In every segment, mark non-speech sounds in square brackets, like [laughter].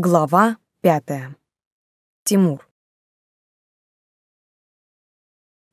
Глава пятая. Тимур.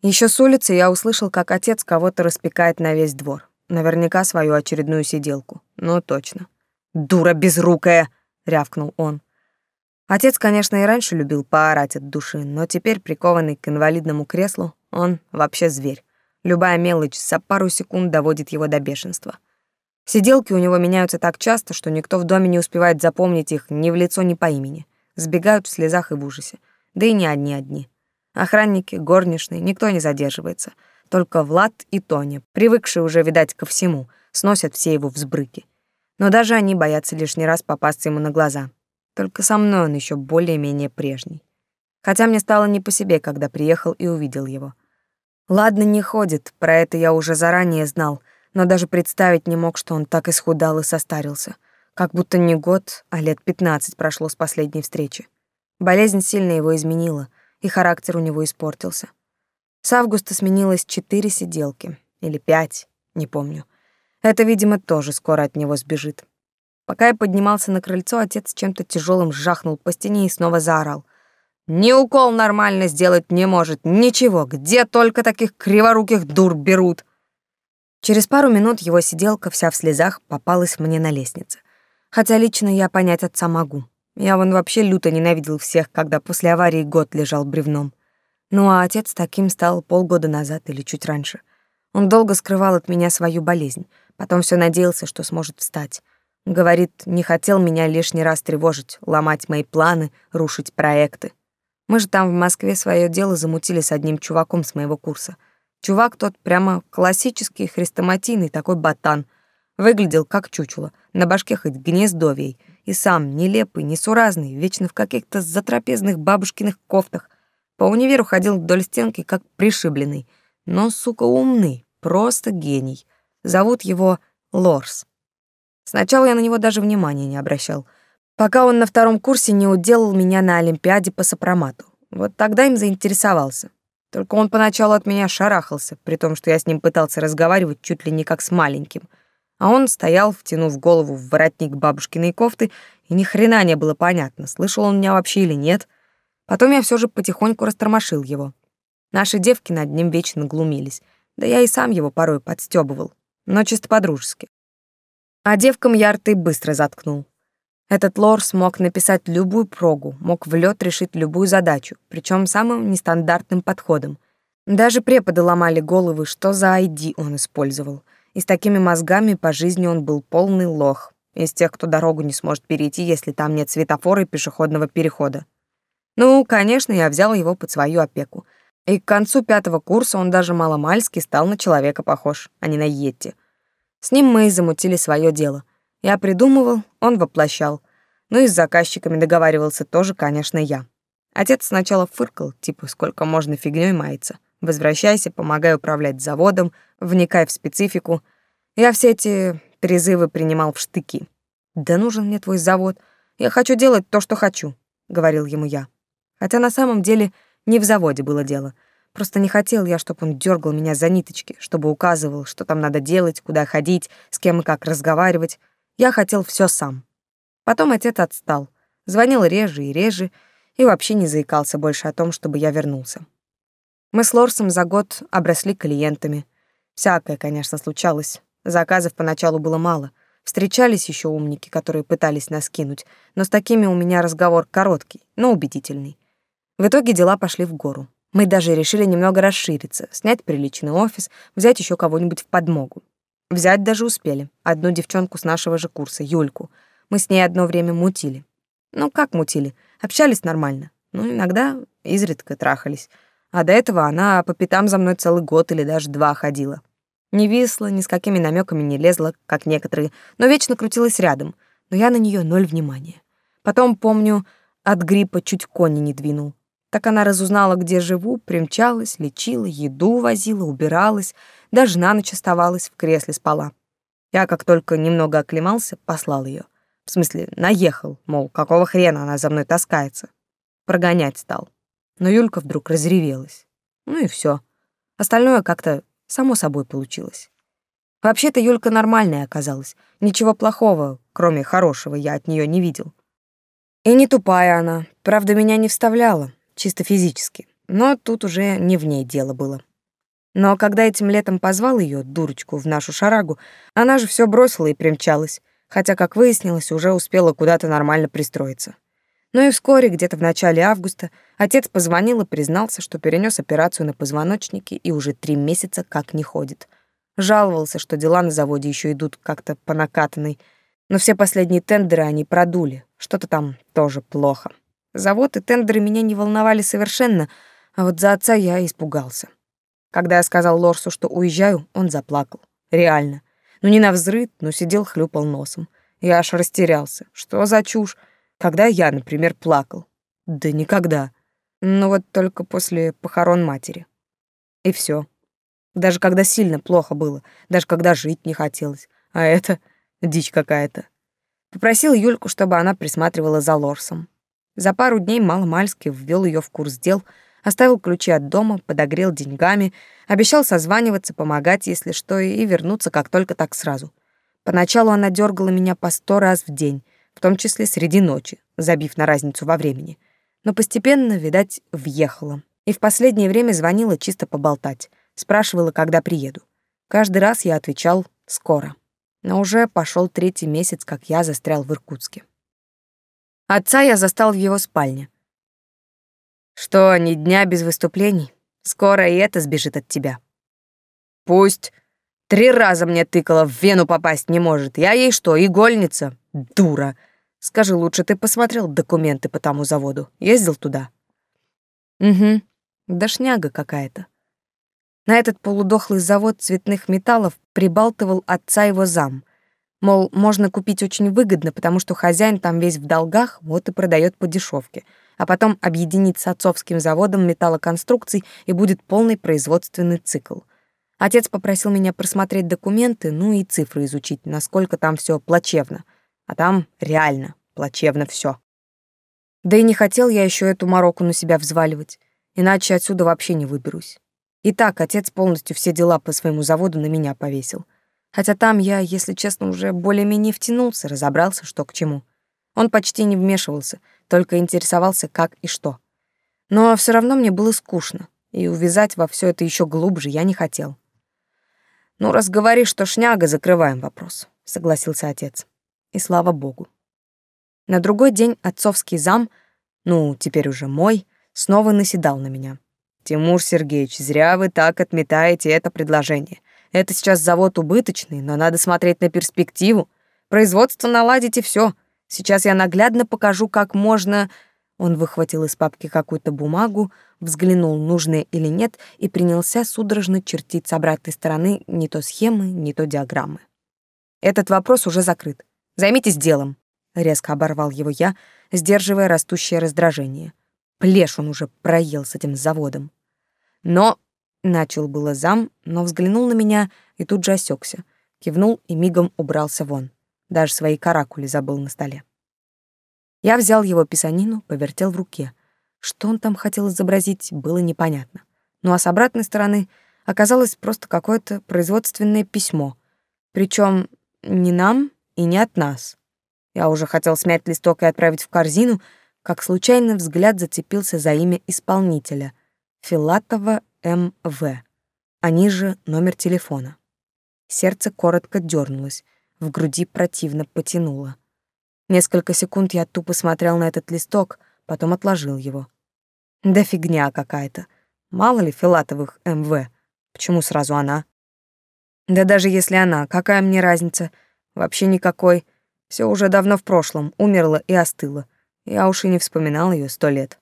Еще с улицы я услышал, как отец кого-то распекает на весь двор. Наверняка свою очередную сиделку. Ну, точно. «Дура безрукая!» — рявкнул он. Отец, конечно, и раньше любил поорать от души, но теперь, прикованный к инвалидному креслу, он вообще зверь. Любая мелочь за пару секунд доводит его до бешенства. Сиделки у него меняются так часто, что никто в доме не успевает запомнить их ни в лицо, ни по имени. Сбегают в слезах и в ужасе. Да и не одни-одни. Охранники, горничные, никто не задерживается. Только Влад и Тоня, привыкшие уже, видать, ко всему, сносят все его взбрыки. Но даже они боятся лишний раз попасться ему на глаза. Только со мной он еще более-менее прежний. Хотя мне стало не по себе, когда приехал и увидел его. Ладно, не ходит, про это я уже заранее знал — но даже представить не мог, что он так исхудал и состарился. Как будто не год, а лет пятнадцать прошло с последней встречи. Болезнь сильно его изменила, и характер у него испортился. С августа сменилось четыре сиделки. Или пять, не помню. Это, видимо, тоже скоро от него сбежит. Пока я поднимался на крыльцо, отец чем-то тяжелым жахнул по стене и снова заорал. «Ни укол нормально сделать не может, ничего, где только таких криворуких дур берут!» Через пару минут его сиделка вся в слезах попалась мне на лестнице. Хотя лично я понять отца могу. Я вон вообще люто ненавидел всех, когда после аварии год лежал бревном. Ну а отец таким стал полгода назад или чуть раньше. Он долго скрывал от меня свою болезнь, потом все надеялся, что сможет встать. Говорит, не хотел меня лишний раз тревожить, ломать мои планы, рушить проекты. Мы же там в Москве свое дело замутили с одним чуваком с моего курса — Чувак тот прямо классический хрестоматийный такой ботан. Выглядел как чучело, на башке хоть гнездовей. И сам нелепый, несуразный, вечно в каких-то затрапезных бабушкиных кофтах. По универу ходил вдоль стенки, как пришибленный. Но, сука, умный, просто гений. Зовут его Лорс. Сначала я на него даже внимания не обращал, пока он на втором курсе не уделал меня на Олимпиаде по сопромату. Вот тогда им заинтересовался. Только он поначалу от меня шарахался, при том, что я с ним пытался разговаривать чуть ли не как с маленьким. А он стоял, втянув голову в воротник бабушкиной кофты, и ни хрена не было понятно, слышал он меня вообще или нет. Потом я все же потихоньку растормошил его. Наши девки над ним вечно глумились, да я и сам его порой подстёбывал, но чисто по-дружески. А девкам я рты быстро заткнул. Этот лор смог написать любую прогу, мог в лед решить любую задачу, причем самым нестандартным подходом. Даже преподы ломали головы, что за ID он использовал. И с такими мозгами по жизни он был полный лох. Из тех, кто дорогу не сможет перейти, если там нет светофора и пешеходного перехода. Ну, конечно, я взял его под свою опеку. И к концу пятого курса он даже маломальски стал на человека похож, а не на Йетти. С ним мы и замутили свое дело — я придумывал, он воплощал. Ну и с заказчиками договаривался тоже, конечно, я. Отец сначала фыркал, типа, сколько можно фигнёй маяться. Возвращайся, помогай управлять заводом, вникай в специфику. Я все эти призывы принимал в штыки. «Да нужен мне твой завод. Я хочу делать то, что хочу», — говорил ему я. Хотя на самом деле не в заводе было дело. Просто не хотел я, чтобы он дергал меня за ниточки, чтобы указывал, что там надо делать, куда ходить, с кем и как разговаривать. Я хотел все сам. Потом отец отстал, звонил реже и реже и вообще не заикался больше о том, чтобы я вернулся. Мы с Лорсом за год обросли клиентами. Всякое, конечно, случалось. Заказов поначалу было мало. Встречались еще умники, которые пытались нас кинуть, но с такими у меня разговор короткий, но убедительный. В итоге дела пошли в гору. Мы даже решили немного расшириться, снять приличный офис, взять еще кого-нибудь в подмогу. Взять даже успели. Одну девчонку с нашего же курса, Юльку. Мы с ней одно время мутили. Ну, как мутили? Общались нормально. Ну, иногда изредка трахались. А до этого она по пятам за мной целый год или даже два ходила. Не висла, ни с какими намеками не лезла, как некоторые, но вечно крутилась рядом. Но я на нее ноль внимания. Потом, помню, от гриппа чуть кони не двинул. Так она разузнала, где живу, примчалась, лечила, еду возила, убиралась, даже на ночь оставалась, в кресле спала. Я, как только немного оклемался, послал ее. В смысле, наехал, мол, какого хрена она за мной таскается. Прогонять стал. Но Юлька вдруг разревелась. Ну и все. Остальное как-то само собой получилось. Вообще-то Юлька нормальная оказалась. Ничего плохого, кроме хорошего, я от нее не видел. И не тупая она, правда, меня не вставляла, чисто физически, но тут уже не в ней дело было. Но когда этим летом позвал ее, дурочку, в нашу шарагу, она же все бросила и примчалась, хотя, как выяснилось, уже успела куда-то нормально пристроиться. Ну и вскоре, где-то в начале августа, отец позвонил и признался, что перенес операцию на позвоночнике и уже три месяца как не ходит. Жаловался, что дела на заводе еще идут как-то по накатанной, но все последние тендеры они продули, что-то там тоже плохо. Завод и тендеры меня не волновали совершенно, а вот за отца я испугался. Когда я сказал Лорсу, что уезжаю, он заплакал. Реально. Ну не на взрыв, но сидел, хлюпал носом. Я аж растерялся. Что за чушь? Когда я, например, плакал? Да никогда. Ну вот только после похорон матери. И все. Даже когда сильно плохо было, даже когда жить не хотелось. А это [laughs] дичь какая-то. Попросил Юльку, чтобы она присматривала за Лорсом. За пару дней маломальски ввел ее в курс дел — Оставил ключи от дома, подогрел деньгами, обещал созваниваться, помогать, если что, и вернуться как только так сразу. Поначалу она дергала меня по сто раз в день, в том числе среди ночи, забив на разницу во времени. Но постепенно, видать, въехала. И в последнее время звонила чисто поболтать, спрашивала, когда приеду. Каждый раз я отвечал «скоро». Но уже пошел третий месяц, как я застрял в Иркутске. Отца я застал в его спальне. Что, ни дня без выступлений? Скоро и это сбежит от тебя. Пусть. Три раза мне тыкала, в вену попасть не может. Я ей что, игольница? Дура. Скажи лучше, ты посмотрел документы по тому заводу? Ездил туда? Угу. Да шняга какая-то. На этот полудохлый завод цветных металлов прибалтывал отца его зам. Мол, можно купить очень выгодно, потому что хозяин там весь в долгах, вот и продает по дешевке — а потом объединить с отцовским заводом металлоконструкций и будет полный производственный цикл. Отец попросил меня просмотреть документы, ну и цифры изучить, насколько там все плачевно. А там реально плачевно все. Да и не хотел я еще эту мороку на себя взваливать, иначе отсюда вообще не выберусь. И так отец полностью все дела по своему заводу на меня повесил. Хотя там я, если честно, уже более-менее втянулся, разобрался, что к чему. Он почти не вмешивался — только интересовался, как и что. Но все равно мне было скучно, и увязать во все это еще глубже я не хотел. «Ну, раз говоришь, что шняга, закрываем вопрос», — согласился отец. И слава богу. На другой день отцовский зам, ну, теперь уже мой, снова наседал на меня. «Тимур Сергеевич, зря вы так отметаете это предложение. Это сейчас завод убыточный, но надо смотреть на перспективу. Производство наладить и все. Сейчас я наглядно покажу, как можно...» Он выхватил из папки какую-то бумагу, взглянул, нужная или нет, и принялся судорожно чертить с обратной стороны не то схемы, не то диаграммы. «Этот вопрос уже закрыт. Займитесь делом», — резко оборвал его я, сдерживая растущее раздражение. Плешь он уже проел с этим заводом. Но... Начал было зам, но взглянул на меня и тут же осекся, кивнул и мигом убрался вон. Даже свои каракули забыл на столе. Я взял его писанину, повертел в руке. Что он там хотел изобразить, было непонятно. Ну а с обратной стороны оказалось просто какое-то производственное письмо. Причем не нам и не от нас. Я уже хотел смять листок и отправить в корзину, как случайно взгляд зацепился за имя исполнителя — Филатова М.В., а ниже номер телефона. Сердце коротко дернулось в груди противно потянуло. Несколько секунд я тупо смотрел на этот листок, потом отложил его. Да фигня какая-то. Мало ли Филатовых МВ. Почему сразу она? Да даже если она, какая мне разница? Вообще никакой. Все уже давно в прошлом, умерло и остыло. Я уж и не вспоминал ее сто лет.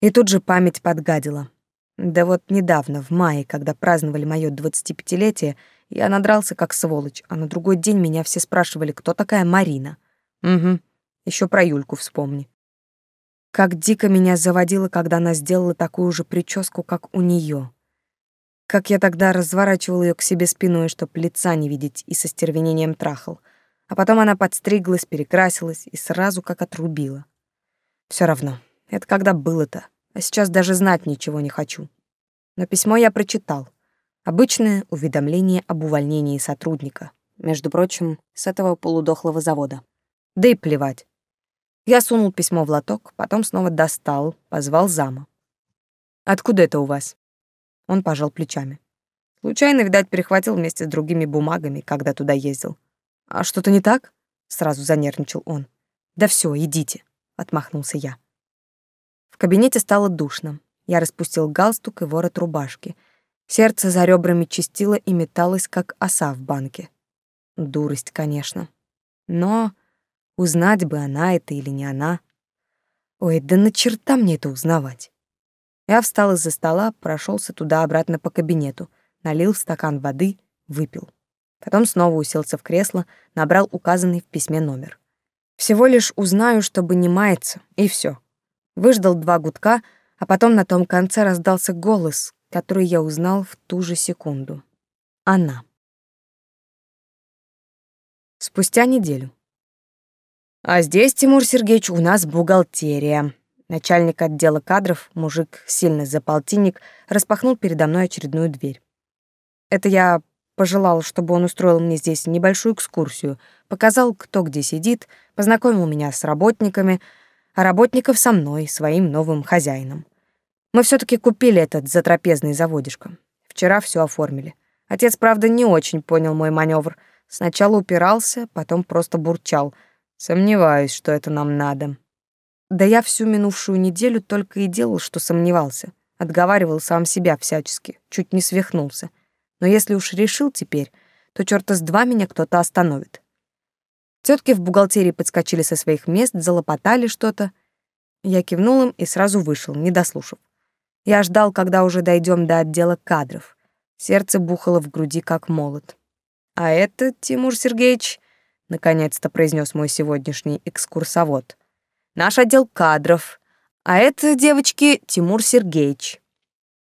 И тут же память подгадила. Да вот недавно, в мае, когда праздновали моё 25-летие, я надрался как сволочь, а на другой день меня все спрашивали, кто такая Марина. Угу, еще про Юльку вспомни. Как дико меня заводило, когда она сделала такую же прическу, как у нее. Как я тогда разворачивал ее к себе спиной, чтоб лица не видеть, и со стервенением трахал. А потом она подстриглась, перекрасилась и сразу как отрубила. Все равно, это когда было-то а сейчас даже знать ничего не хочу. Но письмо я прочитал. Обычное уведомление об увольнении сотрудника, между прочим, с этого полудохлого завода. Да и плевать. Я сунул письмо в лоток, потом снова достал, позвал зама. «Откуда это у вас?» Он пожал плечами. Случайно, видать, перехватил вместе с другими бумагами, когда туда ездил. «А что-то не так?» — сразу занервничал он. «Да все, идите», — отмахнулся я. В кабинете стало душно. Я распустил галстук и ворот рубашки. Сердце за ребрами чистило и металось, как оса в банке. Дурость, конечно. Но узнать бы, она это или не она. Ой, да на черта мне это узнавать. Я встал из-за стола, прошелся туда-обратно по кабинету, налил стакан воды, выпил. Потом снова уселся в кресло, набрал указанный в письме номер. Всего лишь узнаю, чтобы не маяться, и все. Выждал два гудка, а потом на том конце раздался голос, который я узнал в ту же секунду. Она. Спустя неделю. А здесь, Тимур Сергеевич, у нас бухгалтерия. Начальник отдела кадров, мужик сильный за полтинник, распахнул передо мной очередную дверь. Это я пожелал, чтобы он устроил мне здесь небольшую экскурсию, показал, кто где сидит, познакомил меня с работниками, а работников со мной, своим новым хозяином. Мы все таки купили этот затрапезный заводишко. Вчера все оформили. Отец, правда, не очень понял мой маневр. Сначала упирался, потом просто бурчал. Сомневаюсь, что это нам надо. Да я всю минувшую неделю только и делал, что сомневался. Отговаривал сам себя всячески, чуть не свихнулся. Но если уж решил теперь, то чёрта с два меня кто-то остановит. Тетки в бухгалтерии подскочили со своих мест, залопотали что-то. Я кивнул им и сразу вышел, не дослушав. Я ждал, когда уже дойдем до отдела кадров. Сердце бухало в груди, как молот. «А это, Тимур Сергеевич», — наконец-то произнес мой сегодняшний экскурсовод, «наш отдел кадров. А это, девочки, Тимур Сергеевич».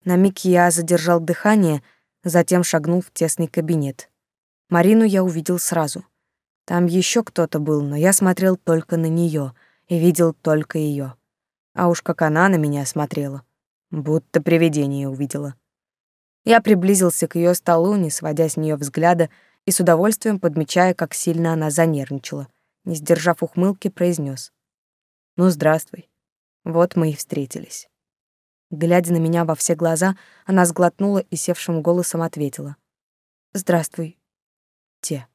На миг я задержал дыхание, затем шагнул в тесный кабинет. Марину я увидел сразу. Там еще кто-то был, но я смотрел только на нее и видел только ее. А уж как она на меня смотрела, будто привидение увидела. Я приблизился к ее столу, не сводя с нее взгляда, и с удовольствием подмечая, как сильно она занервничала. Не сдержав ухмылки, произнес: «Ну, здравствуй. Вот мы и встретились». Глядя на меня во все глаза, она сглотнула и севшим голосом ответила. «Здравствуй, те».